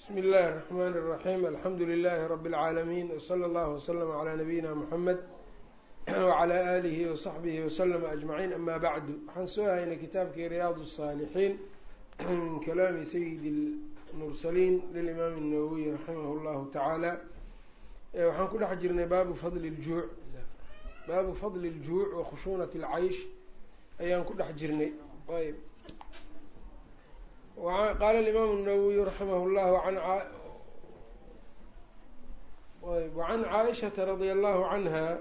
bsmi اllahi الرحmn الرaحيم alxamdu لlh رb العaalمين وslى اllه وslm عlى نabiyina mحamed وعlى آlihi وصaxbihi وslm أجمعين ama bعdu waxaan soo haynay kitaabkii ryaad الصاalحiin min kalaami sayid الmurslin lلimaam النawwiي raximah اllahu taعaalى waxaan ku dhex jirnay baabu fadl اljuuع baabu fadli اljuuع wakhushuunaة اlcaysh ayaan ku dhex jirnay ayb qaala alimaamu الnawowiy raximah llahu wacan caaishata radia allahu canha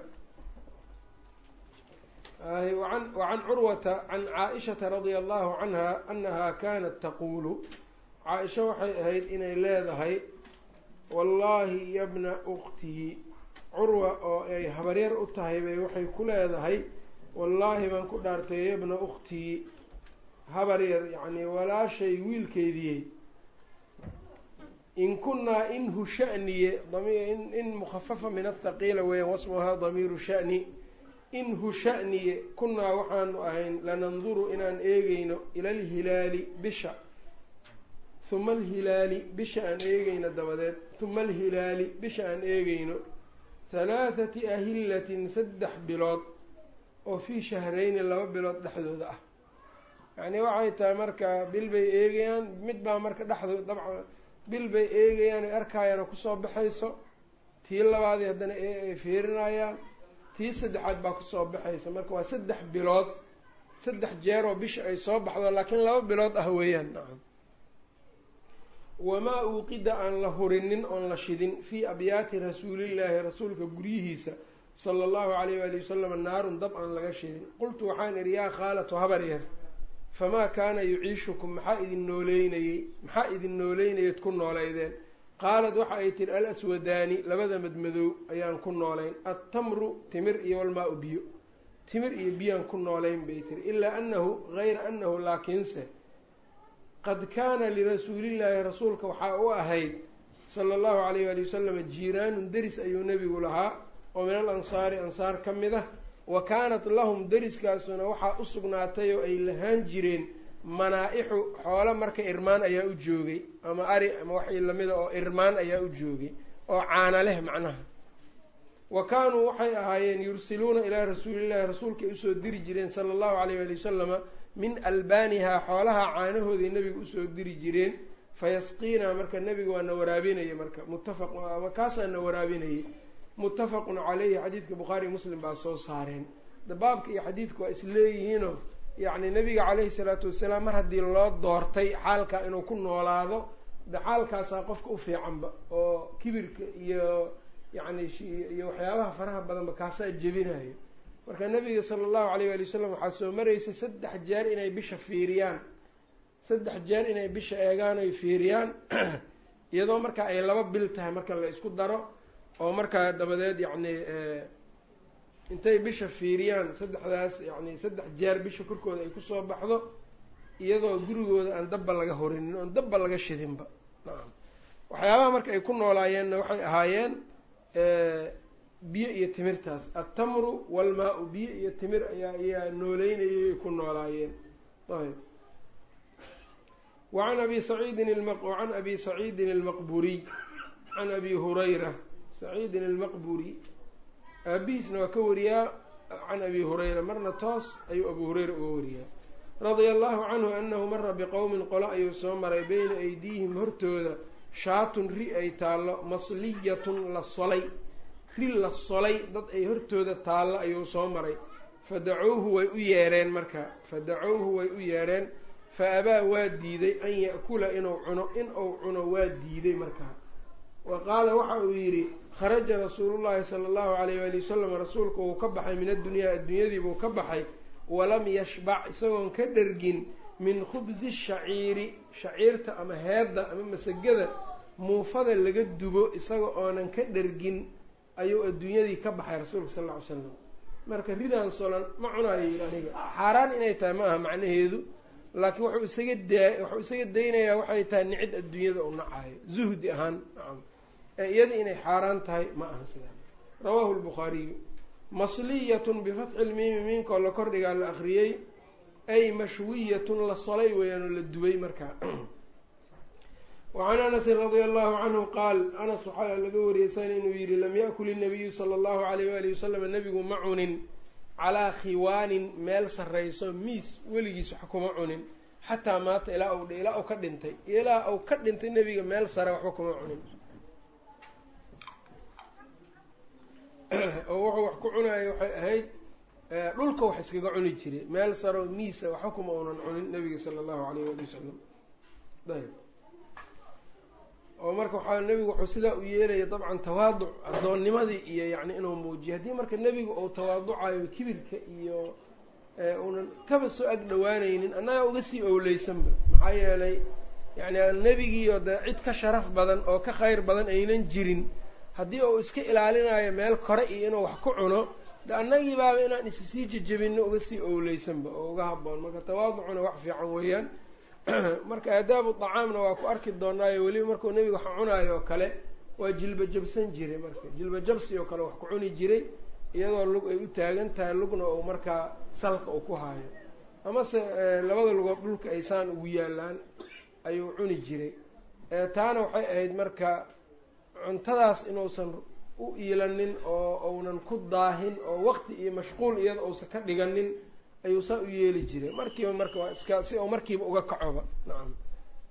wacan curwata can caaishata radia allahu canha anaha kanat taquulu caaisha waxay ahayd inay leedahay wallaahi yabna uktii curwa oo ay habaryar u tahay bay waxay ku leedahay wallaahi baan ku dhaartay yabna uktii habar yar walaashay wiilkeediyey in kunaa inhu shaniye in in mukhafafa min athaqiila weeyaan wasmuhaa damiiru shani. Inhu shaniye kunaa waxaanu ahayn lananduru inaan eegeyno ila alhilaali bisha. Huma alhilaali bisha aan eegeyno dabadeed. Huma alhilaali bisha aan eegeyno halaathati ahillatin saddex bilood. Oo fii shahrayni laba bilood dhexdooda ah yacni waxay tahay marka bil bay eegayaan mid baa marka dhexdood dabcan bil bay eegayaan ay arkaayaan oo ku soo baxayso. Tii labaadii haddana ay fiirinayaan. Tii saddexaad baa ku soo baxaysa. Marka waa saddex bilood saddex jeer oo bisha ay soo baxdo laakiin laba bilood ah weeyaan. Nacam wamaa uuqida aan la hurinin oon la shidin fii abyaati rasuulillaahi rasuulka guryihiisa sala allahu calayh waali wasalam naarun dab aan laga shidin. Qultu waxaan idhi yaa khaalatu habar yar famaa kaana yuciishukum maxaa idin nooleynayey maxaa idin nooleynayad ku nooleydeen qaalad waxa ay tihi al aswadaani labada madmadow ayaan ku noolayn. Attamru timir iyo walmaa-u biyo. Timir iyo biyaan ku noolayn bay tihi ilaa anahu gayra anahu laakiinse qad kaana lirasuulillaahi rasuulka waxaa u ahayd sala allahu calayh waali wasalam jiiraanun deris ayuu nebigu lahaa oo min al ansaari ansaar ka mid ah wa kaanat lahum deriskaasuna waxaa u sugnaatay oo ay lahaan jireen manaa-ixu xoolo marka irmaan ayaa u joogay ama ari ama waxay lamida oo irmaan ayaa u joogay oo caana leh macnaha. Wa kaanuu waxay ahaayeen yursiluuna ilaa rasuulillahi rasuulka ay u soo diri jireen sala allahu calayh waali wasalama min albaanihaa xoolaha caanahooday nebiga u soo diri jireen fayasqiinaa marka nebiga waa na waraabinaya marka muttafaq kaasaa na waraabinayay muttafaqun caleyhi xadiidka bukhaari muslim baa soo saareen. Dabaabka iyo xadiidku waa isleeyihiinoo yacni nabiga caleyhi salaatu wasalaam mar haddii loo doortay xaalkaa inuu ku noolaado de xaalkaasaa qofka u fiicanba oo kibirka iyo yacni iyo waxyaabaha faraha badanba kaasaa jebinayo marka nabiga sala allahu alayh waali wasalam waxaa soo maraysay saddex jeer inay bisha fiiriyaan. Saddex jeer inay bisha eegaan oy fiiriyaan. Iyadoo marka ay laba bil tahay marka la isku daro oo markaa dabadeed yacni intay bisha fiiriyaan saddexdaas yacni saddex jeer bisha korkooda ay ku soo baxdo iyadoo gurigooda aan dabba laga horinin oon dabba laga shidinba. Nacam waxyaabaha marka ay ku noolaayeenna waxay ahaayeen biyo iyo timirtaas. Altamru walmaa-u biyo iyo timir ayaa ayaa nooleynayay ay ku noolaayeen. Ayb. Wacan abi saciidin wacan abi saciidin almaqburiy can abi hurayra saciidin almaqburi aabihiisna waa ka wariyaa can abi hurayra marna toos ayuu abu hurayra uga wariyaa radia allahu canhu anahu mara biqowmin qolo ayuu soo maray beyna aydiihim hortooda shaatun ri ay taallo masliyatun la solay ri la solay dad ay hortooda taallo ayuu soo maray fadacowhu way u yeedheen marka fadacowhu way u yeedheen fa abaa waa diiday an ya'kula inuu cuno in uu cuno waa diiday markaa wa qaala waxa uu yidhi kharaja rasuulullahi sala allahu alayh waali wasalam rasuulku uu ka baxay min addunyaa adduunyadiibuu ka baxay walam yashbac isagoon ka dhergin min khubsi shaciiri shaciirta ama heedda ama masagada muufada laga dubo isaga oonan ka dhergin ayuu adduunyadii ka baxay rasuulka sal lla ly slam marka ridaan solan ma yidhi aniga. Xaaraan inay tahay ma aha macnaheedu laakiin wuxuu isaga daa wuxuu isaga daynayaa waxay tahay nicid adduunyada u nacayo zuhdi ahaan ee iyada inay xaaraan tahay ma aha sidaa rawaahu lbukhaariyu masliyatun bifatxi lmiimi miinkoo la kordhigaa la akriyey ay mashwiyatun la solay weeyaan oo la dubay markaa wacan anasin radia allahu canhu qaal anas waxaa laga wariyey san inuu yihi lam yakul inabiyu sala allahu alayh waalihi wasalam nebigu ma cunin. Calaa khiwaanin meel sarrayso miis weligiis wax kuma cunin. Xataa maata ilaa ilaa u ka dhintay. Ilaa uu ka dhintay nebiga meel sare waxba kuma cunin oo wuxuu wax ku cunayo waxay ahayd dhulka wax iskaga cuni jiray meel saro miisa waxba kuma unan cunin nebiga sala allahu alayh waali wasalam ayb oo marka waxaa nebigu wuxuu sidaa u yeelaya dabcan tawaaduc addoonnimadii iyo yacni inuu muujiyo. Haddii marka nebigu uu tawaaducayo kibirka iyo uunan kaba soo ag dhawaanaynin annagaa uga sii owleysanba. Maxaa yeelay yacni nebigiioo dee cid ka sharaf badan oo ka khayr badan aynan jirin haddii uu iska ilaalinayo meel kore iyo inuu wax ku cuno de annagii baaba inaan is sii jejebino uga sii owleysanba oo uga haboon marka tawaaducuna wax fiican weeyaan. Marka aadaabu dacaamna waa ku arki doonaayo weliba markuu nebiga wax cunaayo oo kale waa jilba jabsan jiray marka. Jilba jabsi oo kale wax ku cuni jiray iyadoo lug ay u taagan tahay lugna uu markaa salka uu ku haayo. Amase labada lugood dhulka ay saan ugu yaalaan ayuu cuni jiray. Taana waxay ahayd marka cuntadaas inuusan u iilanin oo uunan ku daahin oo waqti iyo mashquul iyada uusan ka dhiganin ayuu saa u yeeli jiray. Markiiba marka waa iska si uu markiiba uga kacoba. Nacam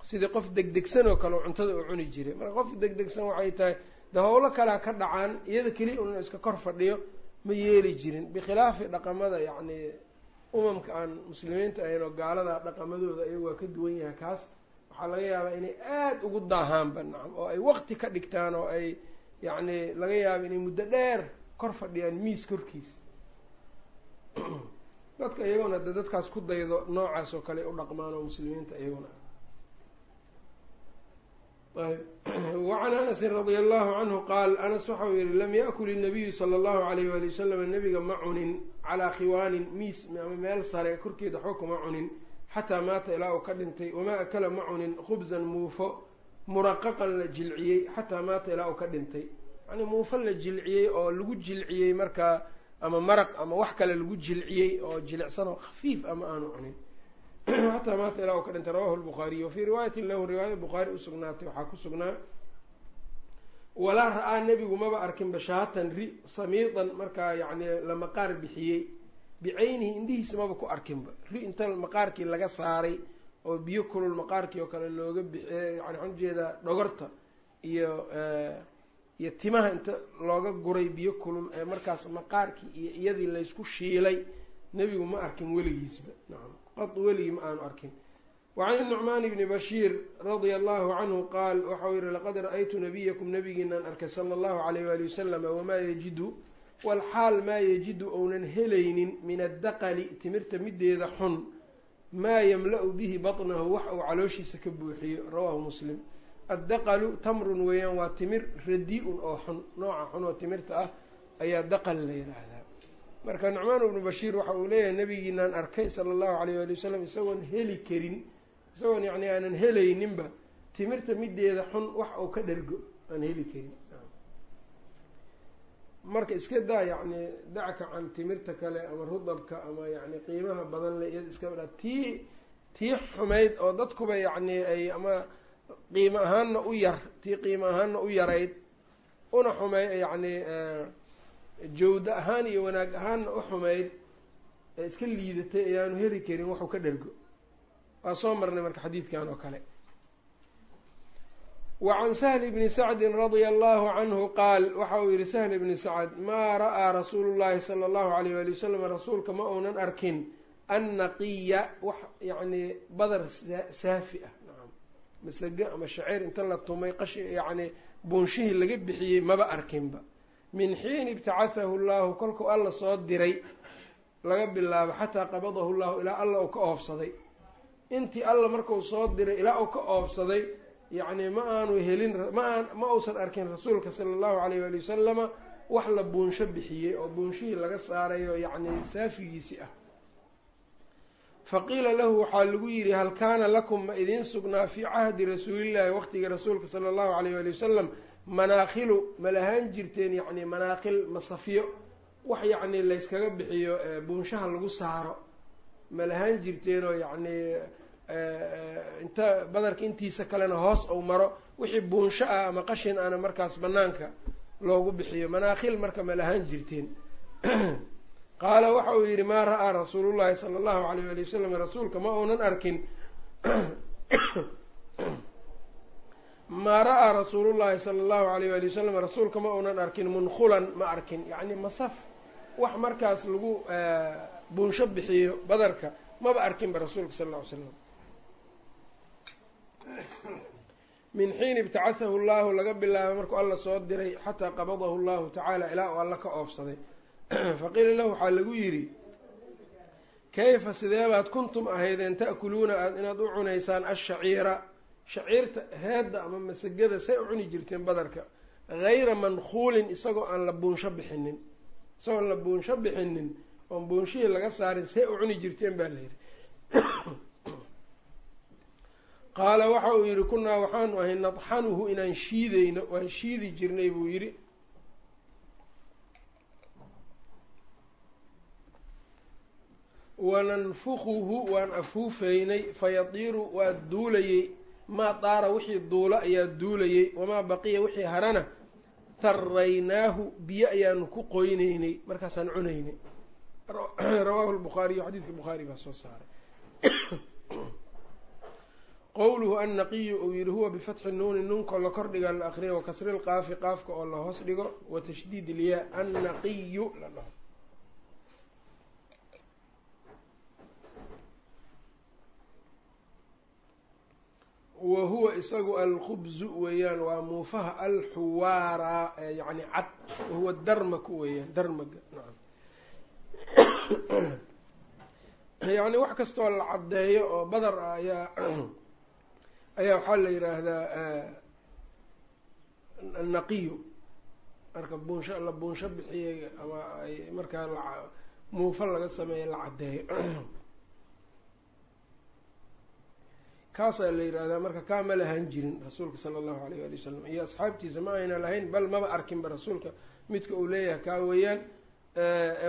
sidii qof degdegsan oo kale oo cuntada uu cuni jiray. Marka qof degdegsan waxay tahay de howlo kalea ka dhacaan iyada keliya un iska kor fadhiyo ma yeeli jirin. Bikhilaafi dhaqamada yacni umamka aan muslimiinta ahayn oo gaalada dhaqamadooda iyagu waa ka duwan yahay kaas waxaa laga yaabaa inay aada ugu daahaanba nacam oo ay waqti ka dhigtaan oo ay yacni laga yaaba inay muddo dheer kor fadhiyaan miis korkiis dadka iyaguna de dadkaas ku daydo noocaas oo kale u dhaqmaan oo muslimiinta iyaguna. Ayb wacan anasin radia allahu canhu qaal anas waxau yihi lam yakul inabiyu sala allahu alayh wali wasalam nebiga ma cunin calaa khiwaanin miis ama meel sare korkeeda waxba kuma cunin xataa maata ilaa uu ka dhintay wamaa akala ma cunin khubsan muufo muraqaqan la jilciyey xataa maata ilaa uu ka dhintay. Yani muufo la jilciyey oo lagu jilciyey markaa ama maraq ama wax kale lagu jilciyey oo jilicsan oo khafiif ama aanu cunin. Xataa maata ilaa uu ka dhintay rawahu lbukhaariy wafii riwaayatin lahu riwaayada bukhaari usugnaatay waxaa ku sugnaa walaa ra'aa nebigu maba arkin bashaatan ri samiidan markaa yacni la maqaar bixiyey bicaynihi indhihiisa maba ku arkinba ri inta maqaarkii laga saaray oo biyo kulul maqaarkii oo kale looga bixiy yani waxaan u jeedaa dhogorta iyo iyo timaha inta looga guray biyo kulul ee markaas maqaarkii iyo iyadii laysku shiilay nebigu ma arkin weligiisba nacam qad weligii ma aanu arkin. Wacan inucmaan bni bashiir radia allahu canhu qaal waxau yihi laqad ra'aytu nabiyakum nabigiinaan arkay sala allahu alayh waali wasalama wamaa yajidu walxaal maa yajidu ounan helaynin min addaqali timirta mideeda xun maa yamla-u bihi batnahu wax uu calooshiisa ka buuxiyo rawaahu muslim addaqalu tamrun weeyaan waa timir radi-un oo xun nooca xun oo timirta ah ayaa daqal la yidhaahdaa marka nucmaan ibnu bashiir waxa uu leeyahay nabigiinaan arkay sala allahu alayh waali wasalam isagoon heli karin isagoon yacni aanan helayninba timirta mideeda xun wax uu ka dhergo aan heli karin marka iska daa yacni dacka can timirta kale ama rudabka ama yacni qiimaha badan le iyada iska dha tii tii xumayd oo dadkuba yacni ay ama qiimo ahaanna u yar tii qiimo ahaanna u yarayd una xumey yacni jawda ahaan iyo wanaag ahaanna u xumayd ee iska liidatay ayaanu heli karin waxuu ka dhergo. Waa soo marnay marka xadiidkan oo kale wacan sahli bni sacdin radia allahu canhu qaal waxa uu yihi sahl bni sacd maa ra'aa rasuulu llahi sala allahu alayh wali wasalam rasuulka ma uunan arkin annaqiya wax yacni badar saafi ah. Nacam masage ama shaciir inta la tumay qashi yacni buunshihii laga bixiyey maba arkinba. Min xiini ibtacathahu llahu kolkuu alla soo diray laga bilaabo xataa qabadahu llahu ilaa alla uu ka oofsaday. Intii alla markuu soo diray ilaa uu ka oofsaday yacni ma aanu helin maan ma uusan arkin rasuulka sala allahu alayh waali wasalama wax la buunsho bixiyey oo buunshihii laga saarayo yacni saafigiisi ah. Faqiila lahu waxaa lagu yidhi hal kaana lakum ma idiin sugnaa fii cahdi rasuulillahi waqtiga rasuulka sala allahu alayh waali wasalam manaakhilu ma lahaan jirteen yacni manaaqil masafyo wax yacni layskaga bixiyo buunshaha lagu saaro ma lahaan jirteenoo yacni inta badarka intiisa kalena hoos ou maro wixii buunsho ah ama qashin ana markaas banaanka loogu bixiyo. Manaakhil marka ma lahaan jirteen qaala waxa uu yidhi maa ra'aa rasuulullahi sala allahu alayh ali wasalam rasuulka? Ma uunan arkin. Maa ra'aa rasuulullahi sala allahu alayh ali wasalam rasuulka? Ma uunan arkin. Munkhulan ma arkin. Yacni masaf wax markaas lagu buunsho bixiyo badarka maba arkinba rasuulka sala alla ly slam min xiini ibtacahahu llahu laga bilaabo markuu alla soo diray xataa qabadahu llahu tacaala ilaa uu alla ka oofsaday. Faqiila lahu waxaa lagu yidhi kayfa sideebaad kuntum ahaydeen ta'kuluuna aad inaad u cunaysaan ashaciira shaciirta heedda ama masagada say u cuni jirteen badarka. Hayra mankuulin isagoo aan la buunsho bixinin isagoon la buunsho bixinin oon buunshihii laga saarin say u cuni jirteen baa la yidhi qaala waxa uu yidhi kunaa waxaanu ahay nadxanuhu inaan shiideyno waan shiidi jirnay buu yidhi. Wananfukuhu waan afuufeynay fayatiiru waa duulayey. Maa daara wixii duulo ayaa duulayey wamaa baqiya wixii harana taraynaahu biyo ayaanu ku qoyneynay markaasaan cunaynay. Rawaahu lbukhaariyu xadiidka bukhaari baa soo saaray qowluhu annaqiyu uu yihi huwa bifatxi nuuni nunkoo la kordhiga la akriya wakasri lqaafi qaafka oo la hoos dhigo wa tashdiid ilyaa annaqiyu la dhaho. Wa huwa isagu alkhubzu weeyaan waa muufaha alxuwaara yani cad wahuwa darmaku weeyaan darmaga nacam. Yani wax kastoo la caddeeyo oo badar ayaa ayaa waxaa la yidhaahdaa annaqiyu marka buunsho la buunsho bixiyey ama ay markaa la muufa laga sameeya la caddeeyo kaasaa la yidhahdaa marka kaa ma lahaan jirin rasuulka sala allahu alayh ali wasalam iyo asxaabtiisa ma ayna lahayn bal maba arkinba rasuulka midka uu leeyahay kaa weeyaan.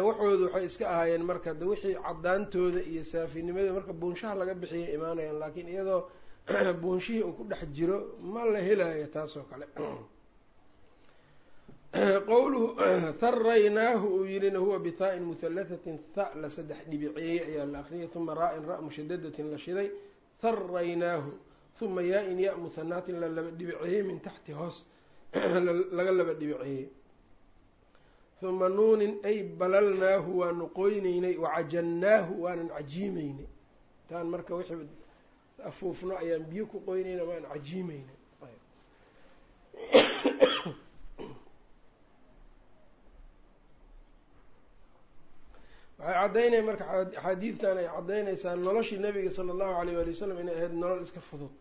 Waxoodu waxay iska ahaayeen marka de wixii caddaantooda iyo saafinimadooda marka buunshaha laga bixiyay imaanayaan laakiin iyadoo buunshihii uu ku dhex jiro ma la helayo taasoo kale. Qowluhu haraynaahu uu yidhina huwa bitaa-in muhalatatin tha la saddex dhibiceeyey ayaa la akriyay uma raa-in ra- mushadadatin la shiday haraynaahu uma yaa-in ya muhanaatin la laba dhibiceeyey min taxti hoos laga laba dhibiceeyey uma nuunin ay balalnaahu waanu qoyneynay wacajannaahu waanan cajiimeynay taan marka wixii afuufno ayaan biyo ku qoynayna waan cajiimeynay waxay caddaynaya marka axaadiidtan ay caddaynaysaa noloshii nabiga sala allahu alayh waali wasalam inay ahayd nolol iska fudud.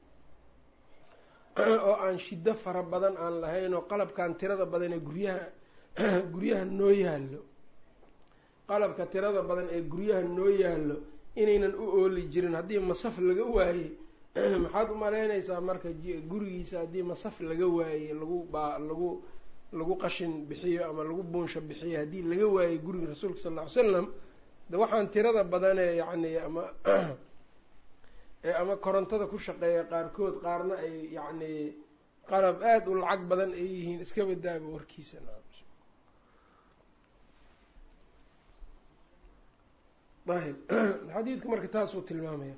Oo aan shiddo fara badan aan lahayn oo qalabkan tirada badan ee guryaha guryaha noo yaallo. Qalabka tirada badan ee guryaha noo yaallo inaynan u ooli jirin haddii masaf laga waayey maxaad umalaynaysaa marka gurigiisa haddii masaf laga waayey lagu baa lagu lagu qashin bixiyo ama lagu buunsho bixiyo haddii laga waayey guriga rasuulka sal lla ly slam de waxaan tirada badanee yacni ama ama korontada ku shaqeeya qaarkood qaarna ay yacni qalab aada u lacag badan ay yihiin iska badaaba warkiisa ayb xadiidku marka taasuu tilmaamaya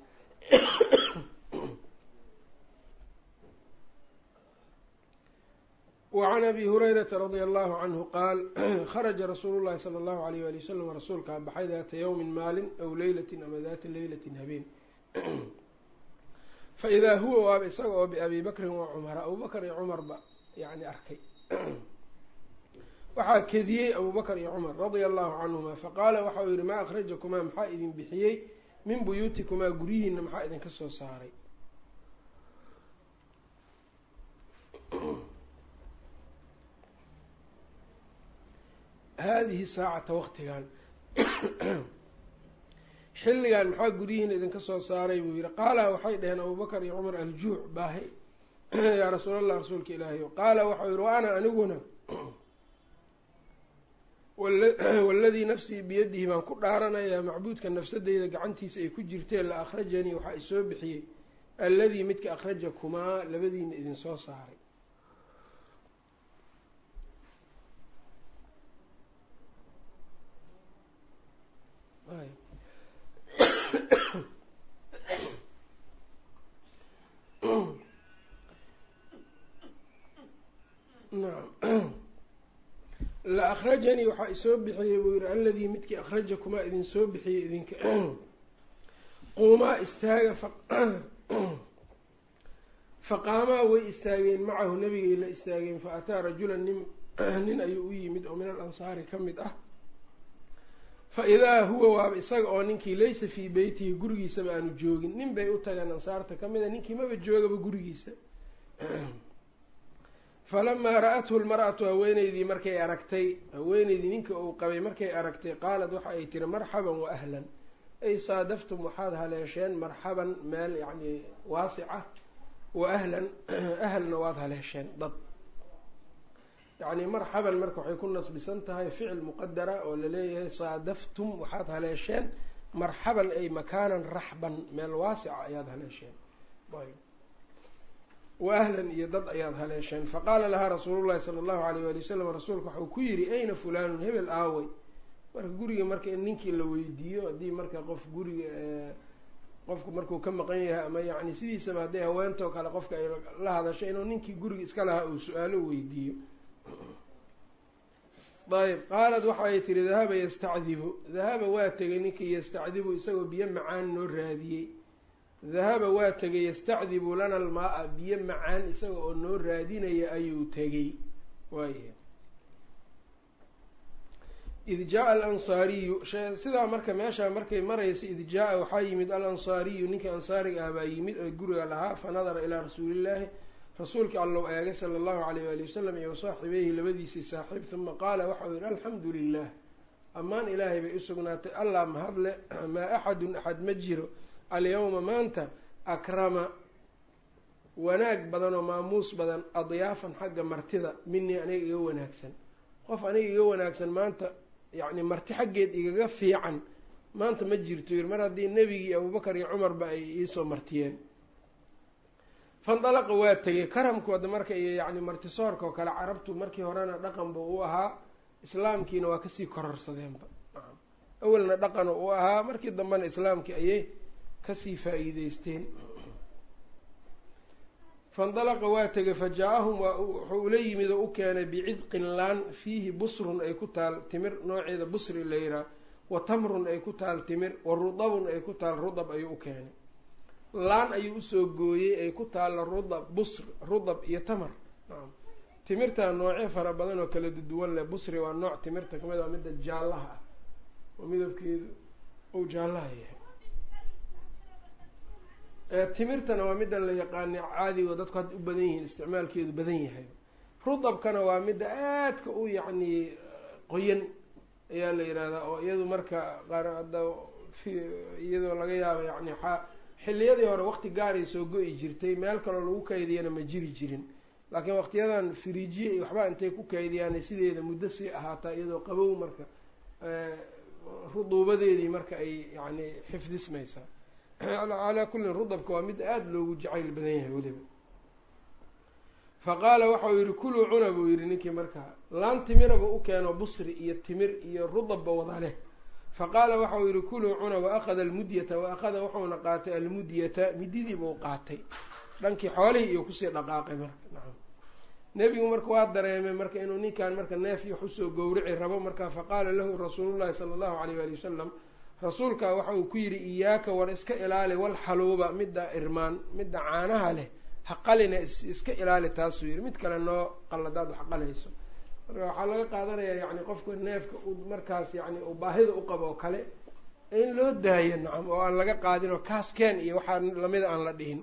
wacan abi hurayrata radia allahu canhu qaal kharaja rasuulu llahi sala allahu alayh wali wasalam rasuulkaa baxay daata yowmin maalin aw leylatin ama daata leylatin habeen faidaa huwa waaba isaga oo biabi bakrin wa cumara abubakar iyo cumarba yani arkay waxaa kediyey abubakr iyo cumar radia allahu canhuma faqaala waxa uu yihi maa akhrajakumaa maxaa idin bixiyey? Min buyuutikumaa guryihiina maxaa idinka soo saaray? Haadihi saacata waqtigan. Xilligan maxaa guryihiina idinka soo saaray? Buu yihi qaala waxay dhaheen abubakar iyo cumar aljuuc baahi. Yaa rasuul allah rasuulka ilaahay. Qaala waxau yihi wa ana aniguna waladii nafsii biyadihi baan ku dhaaranayaa macbuudka nafsadeyda gacantiisa ay ku jirteen la akhrajanii waxaa isoo bixiyey. Alladii midka akhrajakumaa labadiina idin soo saaray nacam la akhrajanii waxaa isoo bixiyey buu yihi alladii midkii akhrajakumaa idin soo bixiyey idinka quumaa istaaga faqaamaa way istaageen macahu nabigay la istaageen fa ataa rajulan nin nin ayuu u yimid oo min al ansaari ka mid ah. Fa idaa huwa waaba isaga oo ninkii laysa fii beytihi gurigiisaba aanu joogin. Nin bay u tageen ansaarta ka mid a ninkii maba joogaba gurigiisa falamaa ra'athu lmar'atu haweeneydii markay aragtay haweeneydii ninka uu qabay markay aragtay qaalat waxa ay tiri marxaban wa ahlan ay saadaftum waxaad haleesheen marxaban meel yacni waasica wa ahlan ahlna waad haleesheen dad yacni marxaban marka waxay ku nasbisan tahay ficil muqadara oo la leeyahay saadaftum waxaad haleesheen marxaban ay makaanan raxban meel waasica ayaad haleesheen wa ahlan iyo dad ayaad haleesheen. Faqaala lahaa rasuulu llahi sala allahu alayh wali wasalam rasuulka waxau ku yidhi ayna fulaanun hebel aawey marka guriga marka in ninkii la weydiiyo haddii marka qof guriga qofku markuu ka maqan yahay ama yacni sidiisaba hadday haweentoo kale qofka ay la hadasho inuu ninkii guriga iska lahaa uu su'aalo weydiiyo. Ayb qaalat waxa ay tihi dahaba yastacdibu. Dahaba waa tegay ninkii yastacdibu isagoo biyo macaan noo raadiyey dahaba waa tegay yastacdibu lana almaa-a biyo macaan isaga oo noo raadinaya ayuu tegey. Waay id jaa alansaariyu sidaa marka meeshaa markay maraysa id jaa-a waxaa yimid alansaariyu ninkii ansaariga ah baa yimid oo guriga lahaa fa nadara ilaa rasuulillaahi. Rasuulkii allow eegay sala allahu alayh waali wasalam iyo wasaaxibeyhi labadiisii saaxiib uma qaala waxau yihi alxamdu lilah ammaan ilaahay bay usugnaatay allah mahadle maa axadun axad ma jiro alyawma maanta akrama. Wanaag badan oo maamuus badan adyaafan xagga martida minii aniga iga wanaagsan. Qof aniga iga wanaagsan maanta yacni marti xaggeed igaga fiican maanta ma jirto yiri mar haddii nebigii abubakar iyo cumarba ay iisoo martiyeen. Fandalaqa waa tegay karamkooda marka iyo yacni martisoorka oo kale carabtu markii horena dhaqanba u ahaa. Islaamkiina waa ka sii kororsadeenba. Awalna dhaqan u ahaa. Markii dambena islaamkii ayay ka sii faa-iideysteen fandalaqa waa tegay fa jaa-ahum waa wuxuu ula yimid oo u keenay bicidqin laan fiihi busrun ay ku taal timir nooceeda busri la yiraa wa tamrun ay ku taal timir wa rudabun ay ku taal rudab ayuu u keenay. Laan ayuu u soo gooyey ay ku taalla rudab busr rudab iyo tamar. Timirtaa noocyo fara badan oo kala duwan leh busri waa nooc timirta ka mid a midda jaallaha ah. Oo midabkeedu uu jaallaha yahay timirtana waa middan la yaqaani caadigo dadku hadda u badan yihiin isticmaalkeedu badan yahay. Rudabkana waa midda aadka u yacni qoyan ayaa la yihahdaa oo iyadu marka qaar hadda iyadoo laga yaabo yani xilliyadii hore waqti gaaray soo go-i jirtay meel kaloo lagu kaydiyana ma jiri jirin. Laakiin waqtiyadan firiijiye iyo waxba intay ku kaydiyaan sideeda muddo sii ahaataa iyadoo qabow marka ruduubadeedii marka ay yani xifdismaysaa calaa kullin rudabka waa mid aada loogu jacayl badan yahay weliba. Fa qaala waxau yihi kuluu cuna buu yihi ninkii markaa laan timiraba u keeno busri iyo timir iyo rudabba wada leh. Fa qaala waxau yihi kuluu cuna wa akhada almudyata wa akhada wuxuuna qaatay almudyata mididiibuu qaatay. Dhankii xoolihii iyo ku sii dhaqaaqay marka nacam. Nebigu marka waa dareemay marka inuu ninkan marka neef iyo xusoo gowrici rabo marka faqaala lahu rasuulullahi sala allahu alayh waali wasalam rasuulka waxa uu ku yidhi iyaaka war iska ilaali wal xaluuba midda irmaan midda caanaha leh ha qalina iska ilaali taasuu yidhi. Mid kale noo qalladaad wax qalayso. Marka waxaa laga qaadanayaa yani qofka neefka u markaas yani uu baahida u qabo oo kale in loo daayo nacam oo aan laga qaadin oo kaas keen iyo waxaa lamida aan la dhihin.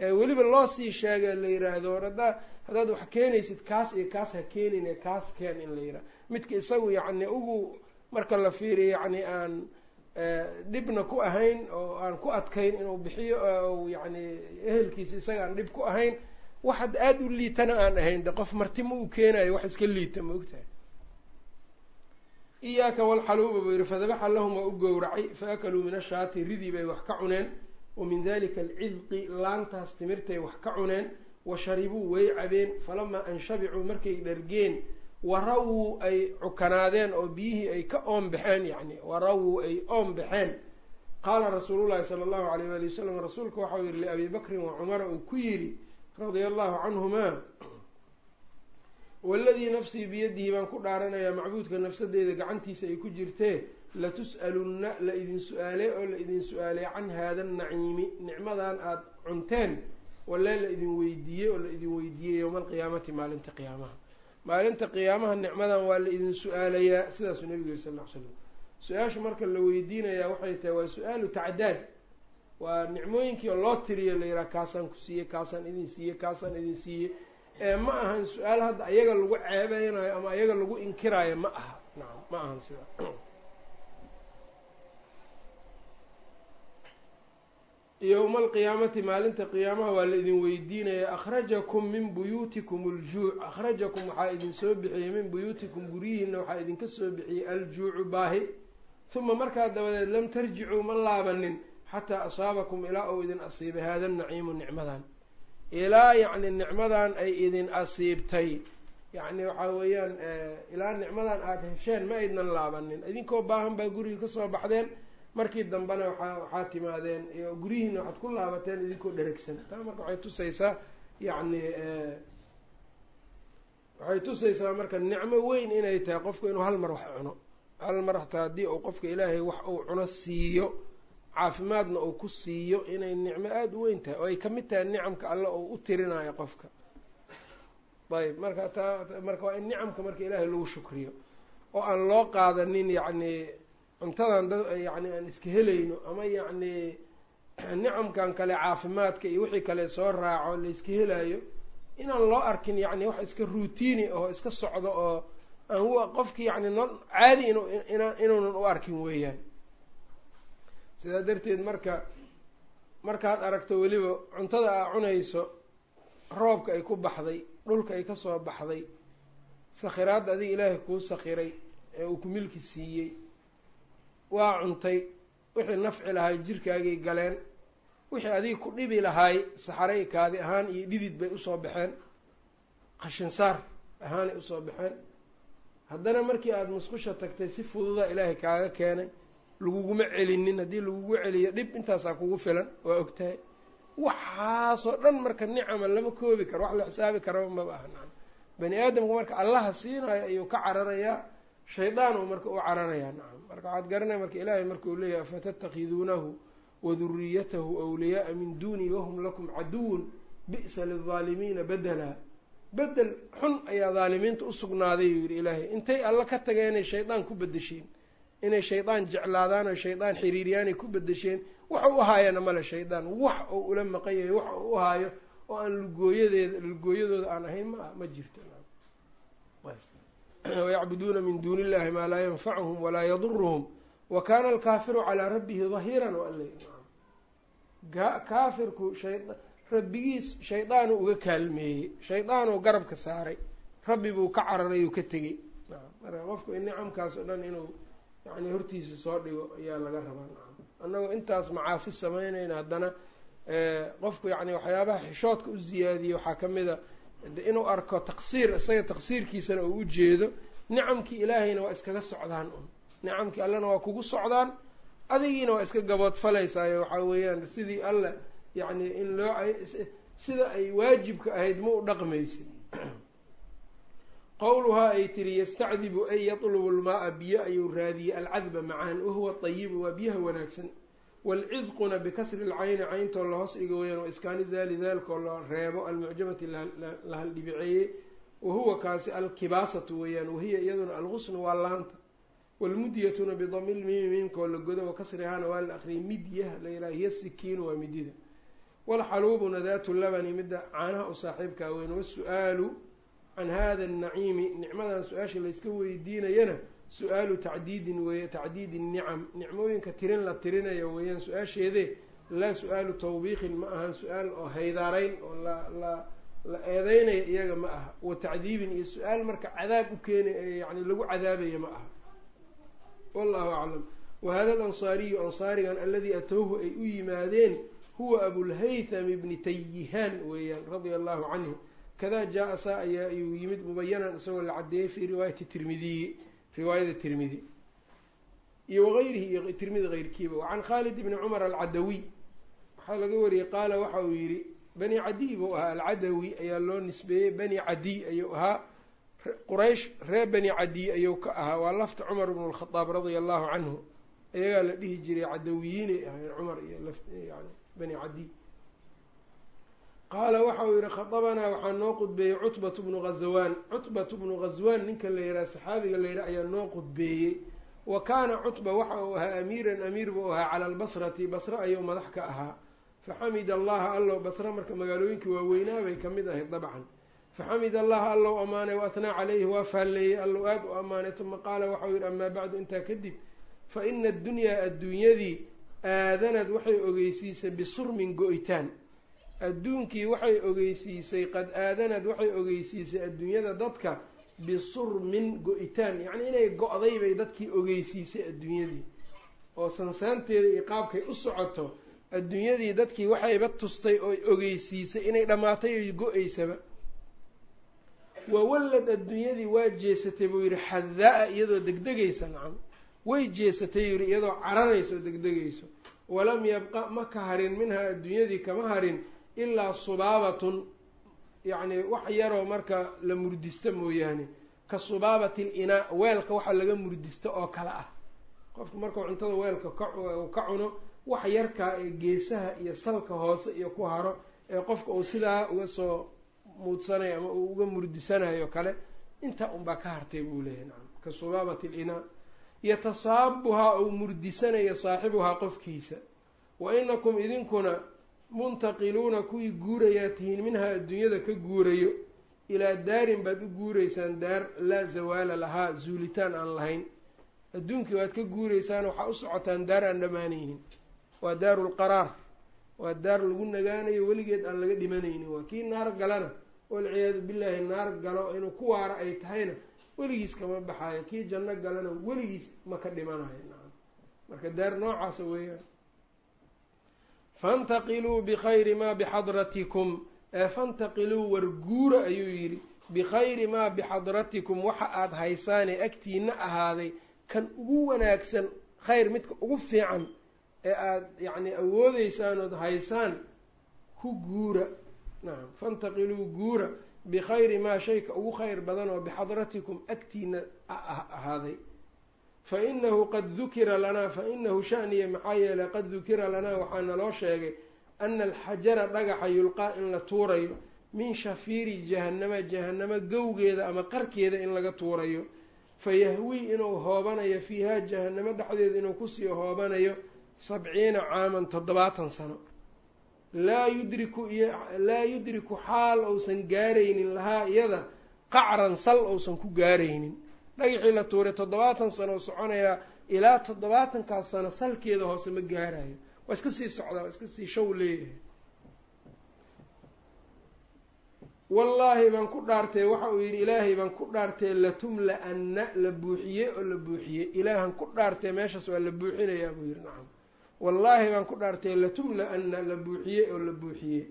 Ee weliba loo sii sheegay la yiraahdo war haddaa haddaad wax keenaysid kaas iyo kaas ha keenin ee kaas keen in la yihahdo midka isagu yacni ugu marka la fiiriyo yacni aan dhibna ku ahayn oo aan ku adkayn inuu bixiyo ou yacni ehelkiisa isaga aan dhib ku ahayn wax hadda aada u liitana aan ahayn. De qof marti ma uu keenayo wax iska liita ma ogtahay. Iyaaka walxaluuba buu yihi fadabaxa lahum waa u gowracay faakaluu min ashaati ridii bay wax ka cuneen wa min dalika alcidqi laantaas timirtay wax ka cuneen wa sharibuu way cabeen falamaa anshabicuu markay dhargeen warawuu ay cukanaadeen oo biyihii ay ka oon baxeen yani warawuu ay oon baxeen. Qaala rasuulullahi sala allahu alayh waali wasalam rasuulku waxau yihi liabi bakrin wa cumara uu ku yidhi radia allahu canhumaa waladii nafsii biyadihi baan ku dhaaranayaa macbuudka nafsadeeda gacantiisa ay ku jirtee latus'alunna la idin su'aaley oo la idin su'aaley can haada naciimi nicmadan aada cunteen walee la idin weydiiyey oo la idin weydiiyey yowma alqiyaamati maalinta qiyaamaha maalinta qiyaamaha nicmadan waa la idin su'aalayaa sidaasuu nabigu yiri sal ll ly slam su'aasha marka la weydiinayaa waxay tahay waa su'aalu tacdaad waa nicmooyinkii oo loo tiriyo la yidhaha kaasaan ku siiyey kaasaan idin siiyey kaasaan idin siiyey. Ee ma ahan su'aal hadda ayaga lagu ceebeynayo ama ayaga lagu inkiraayo ma aha. Nacam ma ahan sidaa yowma alqiyaamati maalinta qiyaamaha waa la idin weydiinaya akhrajakum min buyuutikum aljuuc. Akhrajakum waxaa idin soo bixiyey min buyuutikum guryihiina waxaa idinka soo bixiyey aljuucu baahi. Uma markaa dabadeed lam tarjicuu ma laabanin xataa asaabakum ilaa uu idin asiibay haada naciimu nicmadan ilaa yacni nicmadan ay idin asiibtay. Yacni waxaa weeyaan ilaa nicmadan aada hesheen ma aydnan laabanin. Idinkoo baahan baa guriga ka soo baxdeen markii dambena waxaa timaadeen guryihiina waxaad ku laabateen idinkoo dheragsan taa marka waxay tusaysaa yacni waxay tusaysaa marka nicmo weyn inay tahay qofku inuu hal mar wax cuno. Hal mar hataa haddii uu qofka ilaahay wax uu cuno siiyo caafimaadna uu ku siiyo inay nicmo aada u weyn tahay. Oo ay ka mid tahay nicamka alle oo u tirinayo qofka. Ayb marka taa marka waa in nicamka marka ilaahay lagu shukriyo. Oo aan loo qaadanin yacni cuntadan da yacni aan iska helayno ama yacni nicamkan kale caafimaadka iyo wixii kale soo raaco la iska helayo inaan loo arkin yacni wax iska routini oo iska socdo oo aan qofki yacni no caadi inu inuunan u arkin weeyaan. Sidaa darteed marka markaad aragto weliba cuntada aa cunayso roobka ay ku baxday dhulka ay ka soo baxday sakhiraadda adiga ilaahay kuu sakhiray ee uu ku milki siiyey waa cuntay wixii nafci lahaay jirkaagay galeen wixii adiga ku dhibi lahaay saxaray kaadi ahaan iyo dhidid bay u soo baxeen qashinsaar ahaanay u soo baxeen. Haddana markii aada musqusha tagtay si fududa ilaahay kaaga keenay laguguma celinin. Haddii lagugu celiyo dhib intaasaa kugu filan waa ogtahay. Waxaasoo dhan marka nicama lama koobi karo wax la xisaabi karaba maba aha nacam bani aadamku marka allaha siinayo ayuu ka cararayaa shaydaan uu marka u cararayaa nacam marka waxaad garanaya marka ilaahay marka uu leeyahay afatattakhiduunahu waduriyatahu awliyaaa min duuni wahum lakum caduwun bi'sa lilظaalimiina bedela bedel xun ayaa dhaalimiinta usugnaaday yuu yihi ilaahay. Intay alla ka tageenay shaydaan ku bedesheen inay shaydaan jeclaadaan oo shaydaan xiriiriyaanay ku bedesheen wax u ahaayana male shaydaan. Wax uu ula maqan yahay wax uu u haayo oo aan lugooyadeeda lugooyadooda aan ahayn ma ma jirto wayacbuduuna min duuni illahi maa laa yanfacuhum walaa yaduruhum wa kaana alkaafiru calaa rabbihi dahiiran kaafirku rabbigiis shaydaanu uga kaalmeeyey shaydaanuu garabka saaray rabbi buu ka cararay uu ka tegey marka qofku in nicamkaas dhan inuu yani hortiisa soo dhigo ayaa laga rabaa annagoo intaas macaasi samaynayna haddana qofku yani waxyaabaha xishoodka u ziyaadiyey waxaa ka mid a inuu arko taqsiir isaga taqsiirkiisana uu ujeedo nicamkii ilaahayna waa iskaga socdaan un. Nicamkii allena waa kugu socdaan. Adigiina waa iska gaboodfalaysaayo waxaa weeyaan sidii alle yacni in loo sida ay waajibka ahayd ma u dhaqmaysid qowluhaa ay tiri yastacdibu ay yatlubu lmaaa biyo ayuu raadiyey alcadba macaan wahuwa tayibu waa biyaha wanaagsan waalcidquna bikasri lcayni cayntoo lahoos dhigo weyaan wa iskaani daali daalkoo la reebo almucjamati la haldhibiceeyey wahuwa kaasi alkibaasatu weeyaan wahiya iyaduna algusnu waa laanta waalmudyatuna bidami lmiimi miimkoo la godo wakasrihaana waa la akriyay midyaha la yidhaha hiya sikiinu waa midida waalxaluubuna daatu labani midda caanaha u saaxiibkaa weyn wasu-aalu can hada annaciimi nicmadan su'aasha layska weydiinayana su'aalu tacdiidin weeye tacdiidi nicam nicmooyinka tirin la tirinayo weeyaan su'aasheedee laa su'aalu tawbiiqin ma ahan su'aal oo haydaarayn oo la la eedeynaya iyaga ma aha. Wa tacdiibin iyo su'aal marka cadaab u keena yani lagu cadaabaya ma aha. Wallahu aclam. Wahada alansaariyu ansaarigan aladii atowhu ay u yimaadeen huwa abulhaytham ibni tayihaan weeyaan radia allahu canhu. Kadaa jaa-a saa ayaa ayuu yimid mubayanan isagoo la cadeeyey fii riwaayati tirmidiyi riwaayada tirmidi iyo wagayrihi iyo tirmidi keyrkiiba wacan khaalid ibni cumar alcadawiy waxaa laga wariyey qaala waxa uu yihi bani cadiy buu ahaa alcadawi ayaa loo nisbeeyey bani cadiy ayuu ahaa quraysh reer bani cadiy ayuu ka ahaa waa lafta cumar bnu lkhadaab radia allahu canhu iyagaa la dhihi jiray cadawiyiinay ahayn cumar iyo yani bani cadiy qaala waxa uu yihi khadabanaa waxaa noo qudbeeyey cutbatu bnu ghazawaan cutbatu bnu ghazwaan ninka la yidhaha saxaabiga la yidhaha ayaa noo qudbeeyey. Wa kaana cutba waxa uu ahaa amiiran amiir buu ahaa cala albasrati basre ayuu madax ka ahaa. Faxamid allaha allow basre marka magaalooyinkii waaweynaa bay ka mid ahayd dabcan. Faxamid allaha allow ammaanay waatnaa calayhi waa faalleeyey allow aada u ammaanay. Uma qaala waxau yihi amaa bacdu intaa kadib fa ina addunyaa adduunyadii aadanad waxay ogeysiisay bisurmin go-itaan adduunkii waxay ogeysiisay qad aadanad waxay ogeysiisay adduunyada dadka bisurmin go-itaan. Yacnii inay go-day bay dadkii ogeysiisay adduunyadii. Oo sansaanteeda iyo qaabkay u socoto adduunyadii dadkii waxayba tustay oo ogeysiisay inay dhammaatay oy go-eysaba wawallad adduunyadii waa jeesatay buu yidhi xadaa-a iyadoo degdegaysa nacam. Way jeesatay yidhi iyadoo cararaysa oo degdegayso. Walam yabqa ma ka harin minhaa adduunyadii kama harin ilaa subaabatun yacni wax yaroo marka la murdista mooyaane ka subaabati l inaa weelka waxa laga murdista oo kale ah. Qofka markuu cuntada weelka ka cuno wax yarkaa ee geesaha iyo salka hoose iyo ku haro ee qofka uu sidaa uga soo muudsanayo ama uu uga murdisanayo kale intaa unbaa ka hartay buu leeyahy nacam ka subaabati linaa yatasaabuhaa ou murdisanayo saaxibuhaa qofkiisa. Wa inakum idinkuna muntaqiluuna kuwii guurayaa tihiin minhaa adduunyada ka guurayo ilaa daarin baad u guuraysaan daar laa zawaala lahaa zuulitaan aan lahayn. Adduunkii waad ka guuraysaan waxaa u socotaan daar aan dhammaanaynin waa daaru lqaraar waa daar lagu nagaanayo weligeed aan laga dhimanaynin. Waa kii naar galana walciyaadu billaahi naar galo inuu ku waara ay tahayna weligiis kama baxaayo. Kii janno galana weligiis ma ka dhimanayo. Marka daar noocaasa weeyaan fantaqiluu bikhayri maa bixadratikum ee fantaqiluu warguura ayuu yidhi bikhayri maa bixadratikum waxa aada haysaanee agtiina ahaaday kan ugu wanaagsan khayr midka ugu fiican ee aada yacni awoodeysaan ood haysaan ku guura nacam fantaqiluu guura bikhayri maa shayka ugu khayr badan oo bixadratikum agtiina ahaaday fa inahu qad dukira lanaa fa inahu shaniya maxaa yeelay qad dukira lanaa waxaa naloo sheegay ana alxajara dhagaxa yulqaa in la tuurayo min shafiiri jahanama jahanamo gowgeeda ama qarkeeda in laga tuurayo fayahwii inuu hoobanayo fiihaa jahanamo dhexdeeda inuu ku sii hoobanayo sabciina caaman toddobaatan sano laa yudriku laa yudriku xaal uusan gaaraynin lahaa iyada qacran sal uusan ku gaaraynin dhagaxii la tuuray toddobaatan sano u soconayaa ilaa toddobaatankaas sano salkeeda hoose ma gaarayo waa iska sii socdaa waa iska sii shaw leeyahay. Wallaahi baan ku dhaartay waxa uu yidhi ilaahay baan ku dhaartay latumla-anna la buuxiyey oo la buuxiyey ilaahan ku dhaartay meeshaas waa la buuxinayaa buu yidhi nacam. Wallaahi baan ku dhaartay latumla-anna la buuxiyey oo la buuxiyey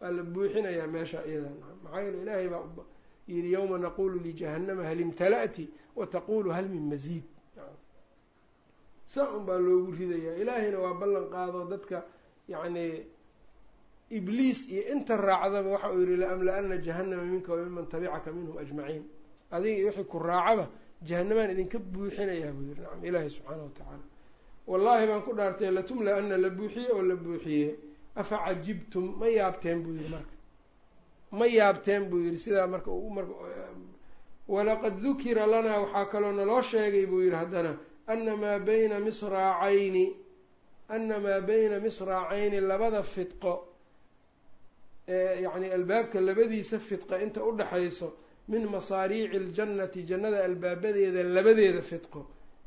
waa la buuxinayaa meesha iyada nacam. Maxaa yeele ilaahay baa yidhi yowma naqulu lijahannama hal imtala'ti wa taqulu hal min masiid saa un baa loogu ridayaa ilaahayna waa ballan qaado dadka yacni ibliis iyo inta raacdaba waxa uu yihi laamla-ana jahannama minka wamiman tabicaka minhum ajmaciin adiga iyo wixii ku raacaba jahannamaan idinka buuxinayaa buu yihi nacam ilaahay wa tacaala wallaahi baan ku dhaartay latumla-ana la buuxiye oo la buuxiye afa cajibtum ma yaabteen buu yihi marka ma yaabteen buu yihi sidaa marka marka walaqad dukira lanaa waxaa kaloo naloo sheegay buu yihi haddana ana maa bayna misraacayni ana maa bayna misraacayni labada fidqo yacni albaabka labadiisa fidqa inta u dhaxayso min masaariici ljannati jannada albaabadeeda labadeeda fidqo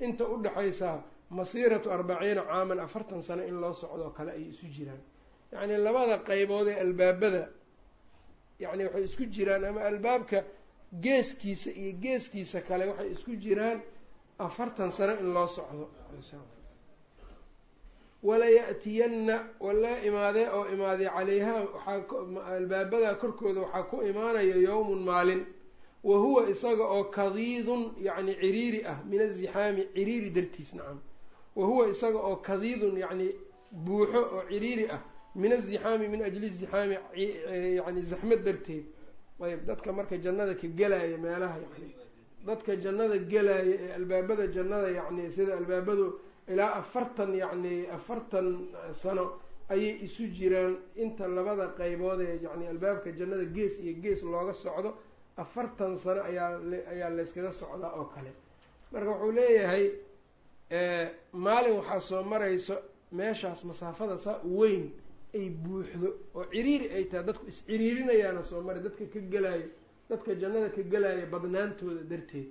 inta u dhaxaysaa masiiratu arbaciina caaman afartan sano in loo socdoo kale ay isu jiraan. Yacni labada qeybood ee albaabada yacni waxay isku jiraan ama albaabka geeskiisa iyo geeskiisa kale waxay isku jiraan afartan sano in loo socdo. Walaya'tiyanna walaa imaadee oo imaaday calayhaa waxaa albaabada korkooda waxaa ku imaanaya yowmun maalin wa huwa isaga oo kadiidun yacni ciriiri ah min azixaami ciriiri dartiis nacam. Wa huwa isaga oo kadiidun yacni buuxo oo ciriiri ah min azixaami min ajli zixaami yani zaxmad darteed ayb dadka marka jannada ka gelaya meelaha. Yani dadka jannada gelaya ee albaabada jannada yacni sida albaabadu ilaa afartan yacni afartan sano ayay isu jiraan. Inta labada qeybood ee yacni albaabka jannada gees iyo gees looga socdo afartan sano ayaa ayaa layskaga socdaa oo kale. Marka wuxuu leeyahay maalin waxaa soo marayso meeshaas masaafada saa weyn ay buuxdo oo ciriiri ay tahay dadku is-ciriirinayaana soo maray dadka ka gelaayo dadka jannada ka gelaya badnaantooda darteed.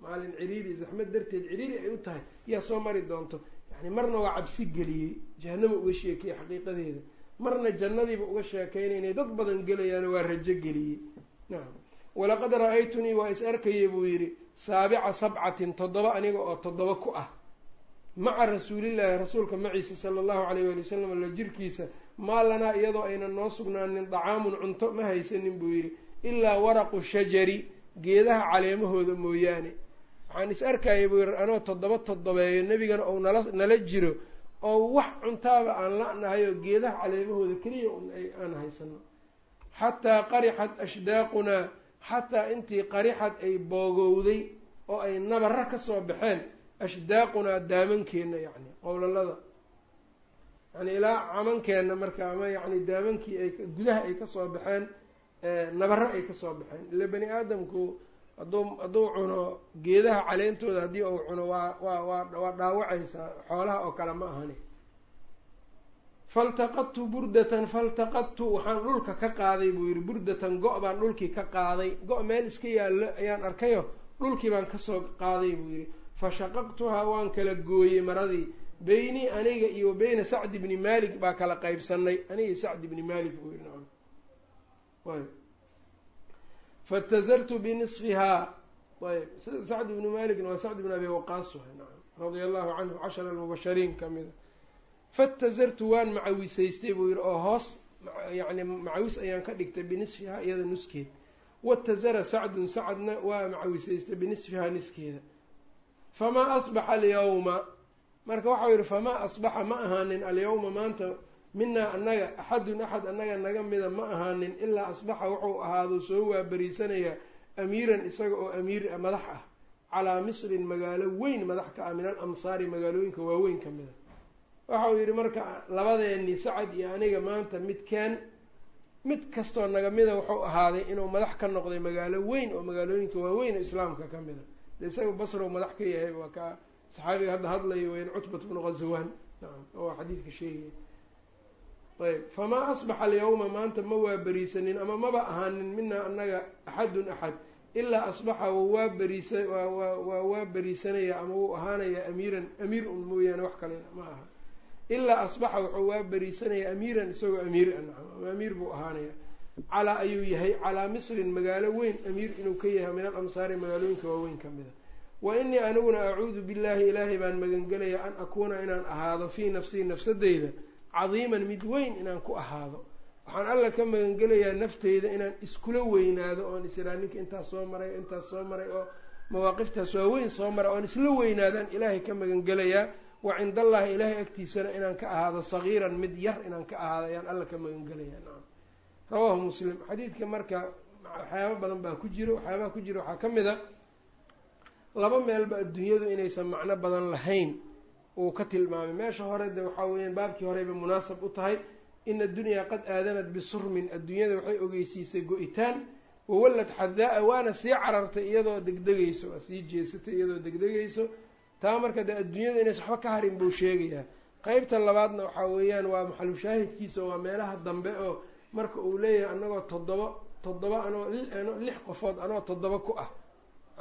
Maalin ciriiri zaxmad darteed ciriiri ay u tahay yaa soo mari doonto. Yani marna waa cabsi geliyey jahanama uga sheekayey xaqiiqadeeda. Marna jannadiiba uga sheekaynay inay dad badan gelayaano waa rajo geliyey. Nacam walaqad ra'aytunii waa is arkayay buu yidhi saabica sabcatin toddoba aniga oo toddoba ku ah. Maca rasuulillaahi rasuulka maciisa sala allahu calayh waali wasalam la jirkiisa maa lanaa iyadoo aynan noo sugnaanin dacaamun cunto ma haysanin buu yidhi ilaa waraqu shajari geedaha caleemahooda mooyaane. Waxaan is arkayay buu yidhi anoo toddoba toddobeeyo nebigana ou nala nala jiro oo wax cuntaaba aan la-nahay oo geedaha caleemahooda keliya aan haysano xataa qarixat ashdaaqunaa xataa intii qarixad ay boogowday oo ay nabara ka soo baxeen ashdaaqunaa daamankeena yacni qowlalada yani ilaa camankeenna marka ama yacni daamankii ay gudaha ay ka soo baxeen nabaro ay ka soo baxeen. Ila bani aadamku hadduu hadduu cuno geedaha caleentooda haddii uu cuno waa waa waa waa dhaawacaysaa xoolaha oo kale ma ahani. Faltaqadtu burdatan faltaqadtu waxaan dhulka ka qaaday buu yidhi. Burdatan go- baan dhulkii ka qaaday. Go- meel iska yaallo ayaan arkayo dhulkii baan ka soo qaaday buu yidhi. Fashaqaqtuhaa waan kala gooyey maradii beynii aniga iyo wa sacdi bni malik baa kala qeybsanay aniga sacdi bni malik buu yidhi nacam ayb fatazartu binisfihaa ayb sacd bni malikna waa sacd bn abi waqaas waay nacam radia allahu canhu cashara almubashariin kamida fatazartu waan macawisaystay buu yidhi oo hoos yani macawis ayaan ka dhigtay binisfihaa iyada nuskeed. Watazara sacdun sacadna waa macawisaystay binisfihaa niskeeda. Famaa asbaxa alyawma marka waxau yihi famaa asbaxa ma ahaanin alyawma maanta minaa annaga axadun axad annaga naga mida ma ahaanin ilaa asbaxa wuxuu ahaado soo waabariisanayaa amiiran isaga oo amiir madax ah calaa misrin magaalo weyn madax ka ah min al amsaari magaalooyinka waaweyn ka mida. Waxau yidhi marka labadeeni sacad iyo aniga maanta midkaan mid kastoo naga mida wuxuu ahaaday inuu madax ka noqday magaalo weyn oo magaalooyinka waaweyn oo islaamka ka mida. De isaga basrow madax ka yahay waa ka saxaabiga hadda hadlayo weyn cutbat bnu ghazawaan nacam oo xadiidka sheegaya ayb famaa asbaxa alyawma maanta ma waa beriisanin ama maba ahaanin minaa annaga axadun axad ilaa asbaxa waa beriisa waa waa ama wuu ahaanayaa amiiran amiir un mooyaane wax kale ma aha. Ilaa asbaxa wuxuu waa beriisanaya amiiran isagoo amiir a nacam ama amiir buu ahaanaya. Calaa ayuu yahay calaa misrin magaalo weyn amiir inuu ka yahay min al amsaari magaalooyinka waaweyn ka mida wa inii aniguna acuudu billaahi ilaahay baan magangelaya an akuuna inaan ahaado fii nafsii nafsadeyda cadiiman mid weyn inaan ku ahaado. Waxaan alla ka magangelayaa nafteyda inaan iskula weynaado oon isiraa ninka intaas soo maray intaas soo maray oo mawaaqiftaas waaweyn soo maray oon isla weynaadaan ilaahay ka magangelayaa wa cinda allahi ilaahay agtiisana inaan ka ahaado sagiiran mid yar inaan ka ahaado ayaan alla ka magangelayaa nacam rawaahu muslim. Xadiidka marka waxyaaba badan baa ku jiro waxyaabaha ku jira waxaa ka mid a laba meelba adduunyadu inaysan macno badan lahayn uu ka tilmaamay. Meesha hore de waxaa weeyaan baabkii horeyba munaasab u tahay. Ina addunyaa qad aadanat bisurmin. Adduunyada waxay ogeysiisay go-itaan. Wawallad xadaa-a waana sii carartay iyadoo degdegayso. Sii jeesatay iyadoo degdegayso. Taa marka dee adduunyada inaysan waxba ka harin buu sheegayaa. Qeybta labaadna waxaa weeyaan waa maxalu shaahidkiisa waa meelaha dambe oo marka uu leeyahay anagoo toddoba toddoba anoo lix qofood anoo toddoba ku ah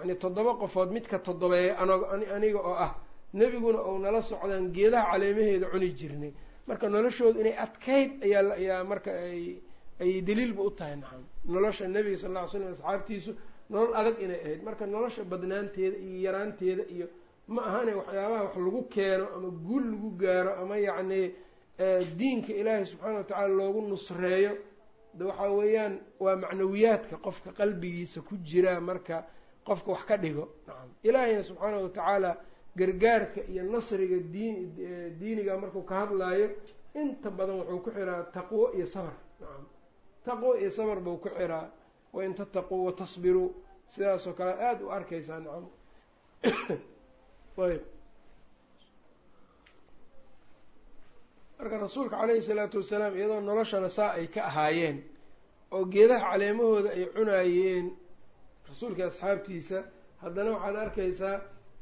yani toddoba qofood midka toddobeeya ano aniga oo ah nebiguna ou nala socdaan geedaha caleemaheeda cuni jirnay. Marka noloshooda inay adkayd ayaa ayaa marka ay ayay daliilba u tahay nacam nolosha nebiga sal lla ly slam asxaabtiisu nolol adag inay ahayd. Marka nolosha badnaanteeda iyo yaraanteeda iyo ma ahane waxyaabaha wax lagu keeno ama guul lagu gaaro ama yacni diinka ilaahay subxaana wa tacaala loogu nusreeyo de waxaa weeyaan waa macnawiyaadka qofka qalbigiisa ku jira marka qofka wax ka dhigo. Nacam ilaahayna subxaana wa tacaala gargaarka iyo nasriga diin diiniga markuu ka hadlaayo inta badan wuxuu ku xiraa taqwo iyo sabr. Nacam taqwo iyo sabr buu ku xiraa. Wain tattaquu watasbiruu sidaasoo kale aada u arkaysaa nacam ayb marka rasuulka caleyhi salaatu wasalaam iyadoo noloshana saa ay ka ahaayeen oo geedaha caleemahooda ay cunaayeen rasuulka asxaabtiisa haddana waxaad arkaysaa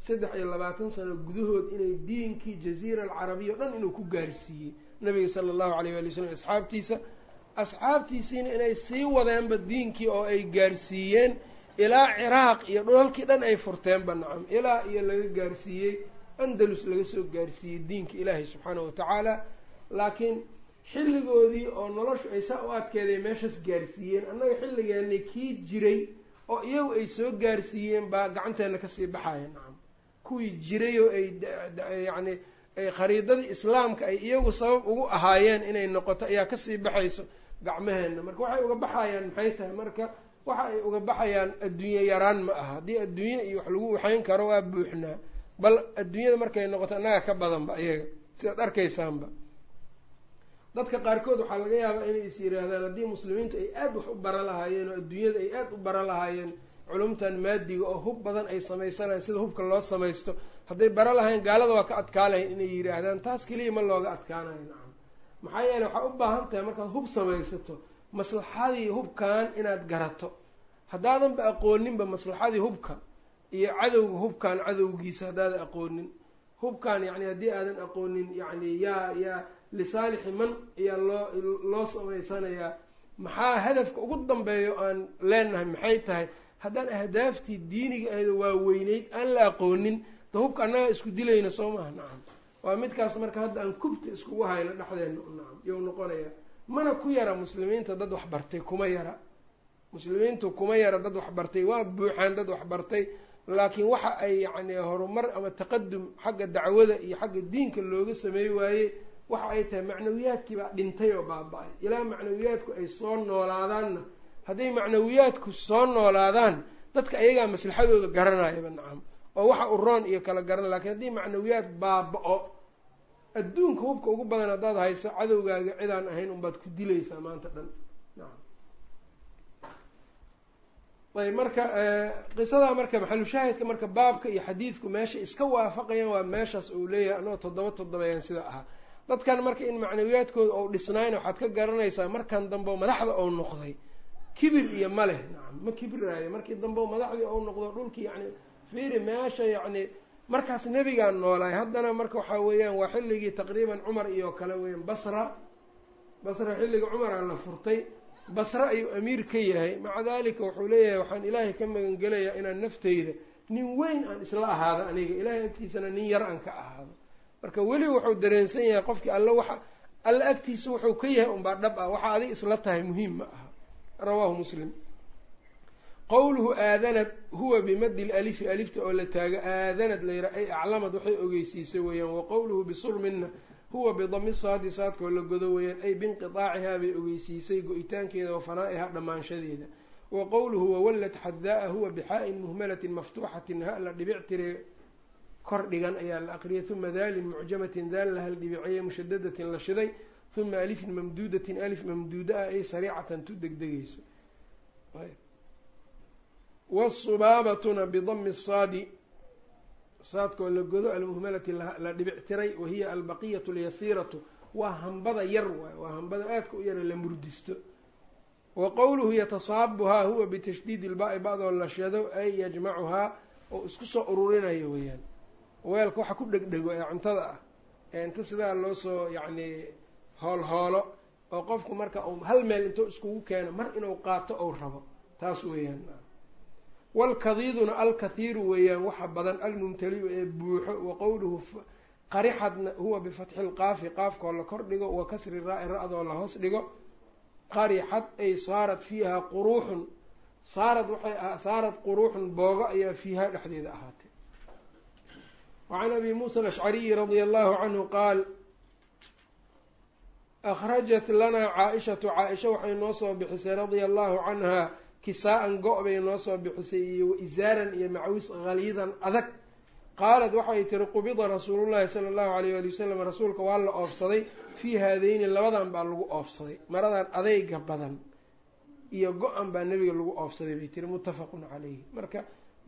saddex iyo labaatan sano gudahood inay diinkii jaziira alcarabiya o dhan inuu ku gaarsiiyey. Nabiga sala allahu alayh waali wasalam asxaabtiisa asxaabtiisiina inay sii wadeenba diinkii oo ay gaarsiiyeen ilaa ciraaq iyo dhulalkii dhan ay furteenba nacam ilaa iyo laga gaarsiiyey andalus laga soo gaarsiiyey diinka ilaahay subxaanahu watacaala laakiin xilligoodii oo noloshu ay saa u adkeeday meeshaas gaarsiiyeen annaga xilligeeni kii jiray oo iyagu ay soo gaarsiiyeen baa gacanteena ka sii baxaya nacam kuwii jiray oo ay yacni khariidadii islaamka ay iyagu sabab ugu ahaayeen inay noqoto ayaa ka sii baxayso gacmaheenna. Marka waxay uga baxayaan maxay tahay? Marka waxa ay uga baxayaan adduunye yaraan ma aha. Haddii adduunye iyo wax lagu waxayn karo waa buuxnaa. Bal adduunyada markay noqoto annaga ka badanba iyaga sidaad arkaysaanba dadka qaarkood waxaa laga yaabaa inay is yiraahdaan haddii muslimiintu ay aada wax u bara lahaayeen oo adduunyada ay aada u bara lahaayeen culumtan maadiga oo hub badan ay samaysanayan sida hubka loo samaysto. Hadday bara lahayn gaalada waa ka adkaa lahayn inay yidhaahdaan taas keliya ma looga adkaanayo nacam. Maxaa yeele waxaa u baahan tahay markaad hub samaysato maslaxadii hubkan inaad garato. Haddaadanba aqooninba maslaxadii hubka iyo cadowga hubkan cadowgiisa haddaadan aqoonin. Hubkan yacni haddii aadan aqoonin yacni yaa yaa lisaalixi man ayaa loo loo samaysanayaa maxaa hadafka ugu dambeeyo aan leenahay maxay tahay? Haddaan ahdaaftii diiniga ahdo waa weyneyd aan la aqoonin da hubka annagaa isku dilayna soo maha nacam waa midkaas marka hadda aan kubta iskugu hayno dhexdeena nacam you noqonaya mana ku yara muslimiinta dad waxbartay kuma yara. Muslimiintu kuma yara dad waxbartay waa buuxaan dad waxbartay laakiin waxa ay yacni horumar ama taqadum xagga dacwada iyo xagga diinka looga sameey waaye waxa ay tahay macnawiyaadkii baa dhintay oo baaba-ay. Ilaa macnawiyaadku ay soo noolaadaanna. Hadday macnawiyaadku soo noolaadaan dadka ayagaa maslaxadooda garanayaba nacam oo waxa u roon iyo kala garan lakiin haddii macnawiyaad baaba-o adduunka hubka ugu badan haddaad hayso cadowgaaga cidaan ahayn unbaad ku dilaysaa maanta dhan ayb marka qisadaa marka maxalushaahidka marka baabka iyo xadiidku meesha iska waafaqayaan waa meeshaas uu leeyahay anagoo toddoba toddobayaan sida ahaa dadkan marka in macnawiyaadkooda ou dhisnayn waxaad ka garanaysaa markan dambe madaxda ou noqday kibir iyo ma leh. Nacam ma kibiraayo markii dambe madaxdii ou noqdo dhulkii yani fiiri meesha yacni markaas nebigaan noolaay haddana marka waxaa weeyaan waa xilligii taqriiban cumar iyo kale weeyaan basra. Basra xilliga cumaraa la furtay. Basre ayuu amiir ka yahay. Maca dalika wuxuu leeyahay waxaan ilaahay ka magangelayaa inaan nafteyda nin weyn aan isla ahaado aniga. Ilaahay agtiisana nin yar aan ka ahaado marka weli wuxuu dareensan yahay qofkii alle waxa alle agtiisa wuxuu ka yahay unbaa dhab ah. Waxa adig isla tahay muhiim ma aha. Rawaahu muslim. Qowluhu aadanad huwa bimadi lalifi alifta oo la taago aadanad layra ay aclamad waxay ogeysiisay weeyaan wa qowluhu bisulminna huwa bidami saadi saadkoo la godo weeyaan ay biinqitaacihaa bay ogeysiisay go-itaankeeda wa fanaa'ihaa dhammaanshadeeda wa qowluhu wawallad xadaa-a huwa bixaa-in muhmalatin maftuuxatin ha la dhibic tire kor dhigan ayaa la aqriyay uma daalin mucjamatin daal la hal dhibiciyey mushadadatin la shiday uma alifin mamduudatin alif mamduuda ah ay sariicatan tu degdegeyso wsubaabatuna bidami saadi saadkoo la godo almuhmalati la dhibic tiray wahiya albaqiyatu alyasiiratu waa hambada yar waay waa hambada aadka u yara la murdisto. Wa qowluhu yatasaabuhaa huwa bitashdiidi ilba-i ba-doo la shado ay yajmacuhaa oo isku soo ururinayo weeyaan weelka waxa ku dhegdhego ee cuntada ah. Ee inta sidaa loo soo yacni hoolhoolo oo qofku marka uu hal meel intuu iskugu keeno mar inuu qaato ou rabo. Taas weeyaan. Waalkadiiduna alkathiiru weeyaan waxa badan almumtaliu ee buuxo wa qowluhu qarixadna huwa bifatxi lqaafi qaafkoo la kor dhigo wa kasri raa-i ra-doo la hoos dhigo. Qarixad ay saarat fiiha quruuxun saarad waxay saarat quruuxun boogo ayaa fiiha dhexdeeda ahaatay wacan abi muusa alashcariyi radia allahu canhu qaal akhrajat lanaa caa-ishatu caa-isha waxay noo soo bixisay radia allahu canha kisaa-an go- bay noo soo bixisay iyo waisaaran iyo macwis haliidan adag qaalat waxay tiri qubida rasuulullahi sala allahu alayh wali wasalam rasuulka waa la oofsaday fii haadeyni labadan baa lagu oofsaday maradan adeyga badan iyo go-an baa nebiga lagu oofsaday bay tiri muttafaqun caleyhi marka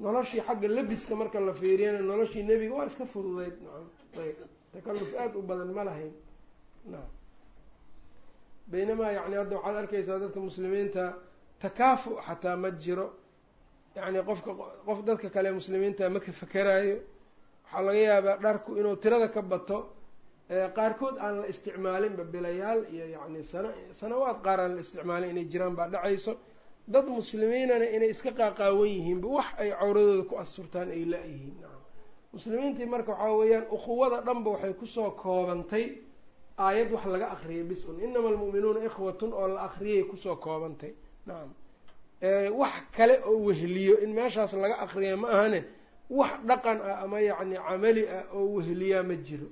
noloshii xagga labiska marka la fiiriyana noloshii nebiga waa iska fududeyd nacam ayb. Takalluf aada u badan ma lahayn. Nacam. Baynamaa yacni hadda waxaad arkaysaa dadka muslimiinta takaafu xataa ma jiro. Yacni qofka qof dadka kale muslimiinta ma ka fakeraayo waxaa laga yaabaa dharku inuu tirada ka bato. Qaarkood aan la isticmaalinba bilayaal iyo yacni sana sanawaad qaar aan la isticmaalin inay jiraan baa dhacayso dad muslimiinana inay iska qaaqaawan yihiinba wax ay cawradooda ku asturtaan ay la-yihiin muslimiintii marka waxaa weeyaan ukhuwada dhanba waxay ku soo koobantay aayad wax laga akriyay bis-un inama almu'minuuna ikhwatun oo la akriyay ku soo koobantay. Nacam wax kale oo weheliyo in meeshaas laga akriya ma ahane wax dhaqan ah ama yacni camali ah oo weheliyaa ma jiro.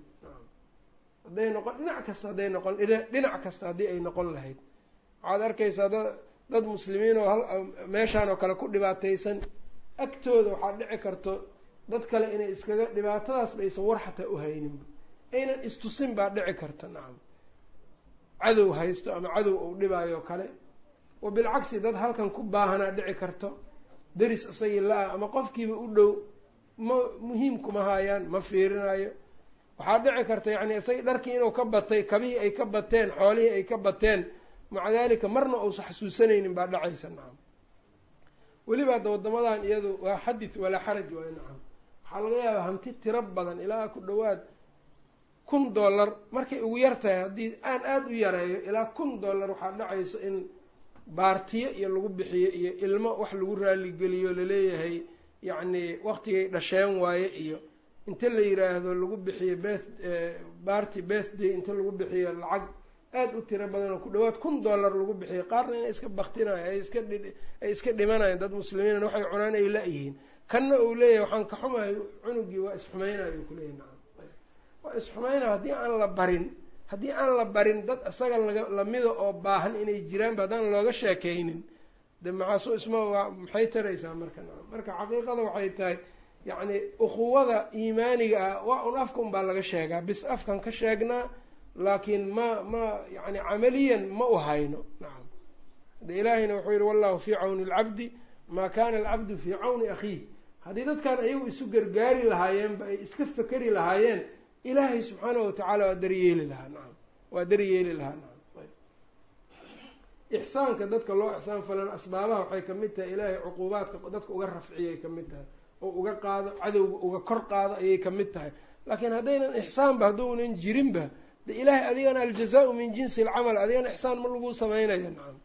Hadday noqon dhinac kasta hadday noqon dhinac kasta haddii ay noqon lahayd. Waxaad arkaysaa dad muslimiin oo hal meeshaan oo kale ku dhibaataysan agtooda waxaad dhici karto dad kale inay iskaga dhibaatadaasba aysan war xataa u hayninba aynan istusin baa dhici karta nacam cadow haysto ama cadow uu dhibaayo kale. Wa bilcagsi dad halkan ku baahanaa dhici karto deris isagii la-ah ama qofkiiba u dhow ma muhiim kuma haayaan ma fiirinayo waxaa dhici karta yacni isagii dharkii inuu ka batay kabihii ay ka bateen xoolihii ay ka bateen maca dalika marna uusa xasuusanaynin baa dhacaysa nacam. Weliba hadda waddamadan iyadu waa xadith walaa xaraj waay nacam. Waxaa laga yaabaa hanti tiro badan ilaa ku dhawaad kun dollar. Markay ugu yar tahay haddii aan aada u yareeyo ilaa kun dollar waxaa dhacayso in baartiyo iyo lagu bixiyo iyo ilmo wax lagu raaligeliyo la leeyahay yacni waqtigay dhasheen waaye iyo inta la yiraahdo lagu bixiyo beth barty birthday inta lagu bixiyo lacag aada u tiro badan oo ku dhawaad kun dollar lagu bixiyo qaarna inay iska baktinayo ay iska ay iska dhimanayaan dad muslimiinan waxay cunaan ay la-yihiin kanna uu leeyahay waxaan ka xumahay cunugii waa isxumaynayo kuleeyahy nacam waa isxumaynayo haddii aan la barin haddii aan la barin dad isaga laga lamida oo baahan inay jiraanba haddaan looga sheekaynin. De maxaasu isma maxay taraysaa marka? Nacam marka xaqiiqada waxay tahay yacni ukhuwada iimaaniga ah waa un afka un baa laga sheegaa. Bis afkan ka sheegnaa laakiin ma ma yani camaliyan ma u hayno. Nacam de ilaahayna wuxuu yihi wallahu fii cawni alcabdi maa kana alcabdu fii cawni akhiih haddii dadkan ayagu isu gargaari lahaayeenba ay iska fekeri lahaayeen ilaahay subxaanahu watacaala waa daryeeli lahaa. Nacam waa daryeeli lahaa. Nacam ixsaanka dadka loo ixsaan falan asbaabaha waxay ka mid tahay ilaahay cuquubaadka dadka uga rafciyay ka mid tahay. Oo uga qaado cadowga uga kor qaado ayay ka mid tahay. Laakiin haddaynan ixsaanba hadduunan jirinba de ilaahay adigana aljazaau min jinsi alcamal adigana ixsaan ma lagu sameynaya nacam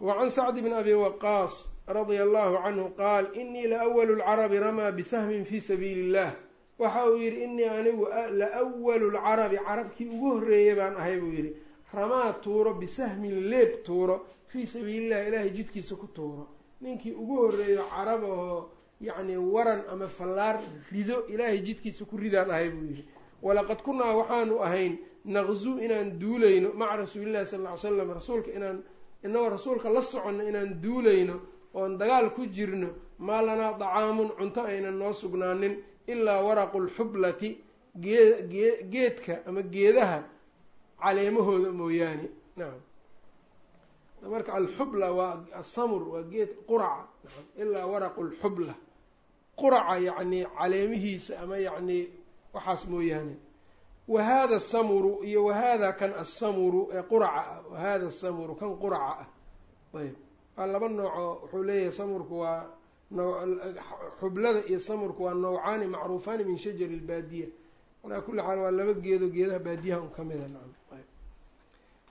wacan sacd bn abi waqaas radia allahu canhu qaal inii lawalu lcarabi ramaa bisahmin fi sabiili illah waxa uu yihi inii anigu lawalu lcarabi carabkii ugu horreeyay baan ahay buu yihi ramaa tuuro bisahmin leeb tuuro fii sabiilillahi ilaahay jidkiisa ku tuuro. Ninkii ugu horreeyo carab ahoo yacni waran ama fallaar rido ilaahay jidkiisa ku ridaan ahay buu yihi walaqad kunaa waxaanu ahayn naqzuu inaan duulayno maca rasuulillahi sala ll ly slam rasuulka inaan inagoo rasuulka la soconno inaan duulayno oon dagaal ku jirno maa lanaa dacaamun cunto aynan noo sugnaanin ilaa waraqu lxublati gee gee geedka ama geedaha caleemahooda mooyaane. Nacam marka alxubla waa asamur waa geed quraca. Ilaa waraqu lxubla quraca yacni caleemihiisa ama yacni waxaas mooyaane. Wa hada samuru iyo wahada kan assamuru ee quraca ah. Wahada samuru kan quraca ah. Ayb. Waa laba noocoo wuxuu leeyahay samurku waa xublada iyo samurku waa nawcaani macruufaani min shajari lbaadiya calaa kulli xaal waa laba geedo geedaha baadiyaha un kamida nacam ayb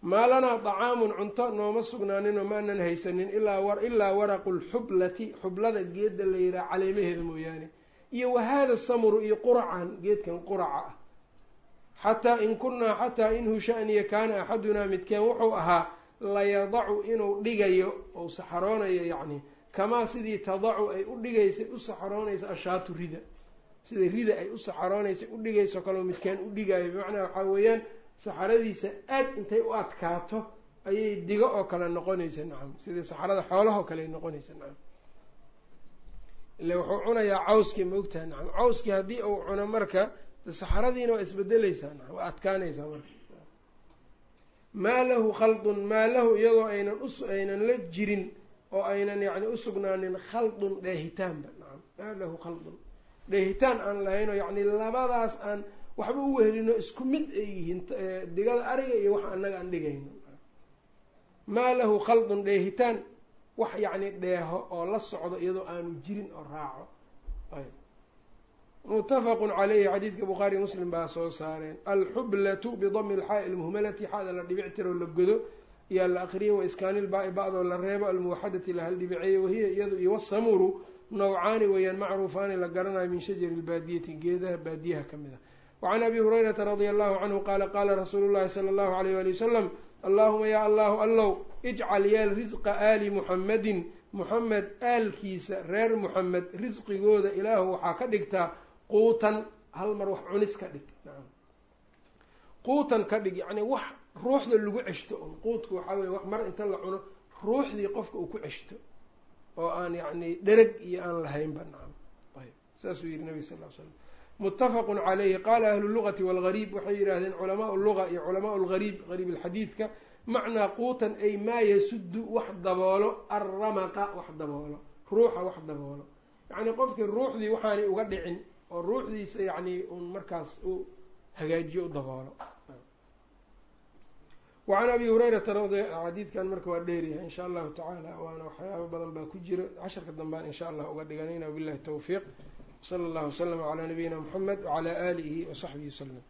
maa lanaa dacaamun cunto nooma sugnaaninoo ma anan haysanin ilaa waraqu lxublati xublada geeda la yihaha caleemaheeda mooyaane iyo wahada samuru iyo quracan geedkan quraca ah. Xataa in kunaa xataa inhu shaniya kaana axadunaa midkeen wuxuu ahaa layadacu inuu dhigayo ou saxaroonayo yacni kamaa sidii tadacu ay u dhigaysay u saxaroonayso ashaatu rida. Sida rida ay u saxaroonaysay u dhigayso kaleo midkaan u dhigaayo. Bimacnaa waxaa weeyaan saxaradiisa aad intay u adkaato ayay digo oo kale noqonaysa nacam sidii saxarada xoolahoo kale ay noqonaysa nacam ile wuxuu cunayaa cawskii ma ogtaha nacam cawskii haddii uu cuno marka saxaradiina waa isbedeleysaa nacam waa adkaanaysaa marka. Maa lahu khaldun maa lahu iyadoo aynan us aynan la jirin oo aynan yacni usugnaanin khaldun dheehitaanba nacam maa lahu khaldun dheehitaan aan lahayn oo yacni labadaas aan waxba u wehelino isku mid ay yihiin digada ariga iyo wax annaga aan dhigayno. Maa lahu khaldun dheehitaan wax yacni dheeho oo la socdo iyadoo aanu jirin oo raaco. Muttafaqun caleyhi xadiidka bukhaariy muslim baa soo saareen. Alxublatu bidami alxaa'i lmuhmalati xaada la dhibictiroo la godo iyaa la akriyay wa iskaanilbaa-i bacdoo la reebo almuwaxadati lahal dhibiceeye wahiya iyadu iyo wasamuru nawcaani weeyaan macruufaani la garanayo min shajari lbaadiyati geedaha baadiyaha ka mid a wacan abi hurayrata radia allahu canhu qaala qaala rasuulu llahi sala allahu alayh wali wasalam allahuma yaa allahu allow ijcal yeel risqa aali muxammadin muxamed aalkiisa reer muxamed risqigooda ilaahu waxaa ka dhigtaa quutan hal mar wax cunis ka dhig quutan ka dhig yacni wax ruuxda lagu ceshto un quudku waxaa weye wax mar inta la cuno ruuxdii qofka uu ku ceshto oo aan yacni dhereg iyo aan lahaynba nacam ayb saasuu yihi nabiga sal l muttafaqun calayhi. Qaala ahlu lugati walgariib waxay yidhaahdeen culamaau luga iyo culamaau lgariib gariib alxadiidka macnaa quutan ay maa yasuddu wax daboolo alramaqa wax daboolo ruuxa wax daboolo. Yacni qofkii ruuxdii waxaanay uga dhicin oo ruuxdiisa yacni un markaas u hagaajiyo u daboolo. Wacan abi hurayrata xadiidkan marka waa dheeryahay insha allahu tacaala waana waxyaabo badan baa ku jiro casharka dambaan insha allah uga dhiganayna wabillahi tawfiiq sala allahu waslama calaa nabiyina muxamed wacalaa aalihi wasaxbihi wasalam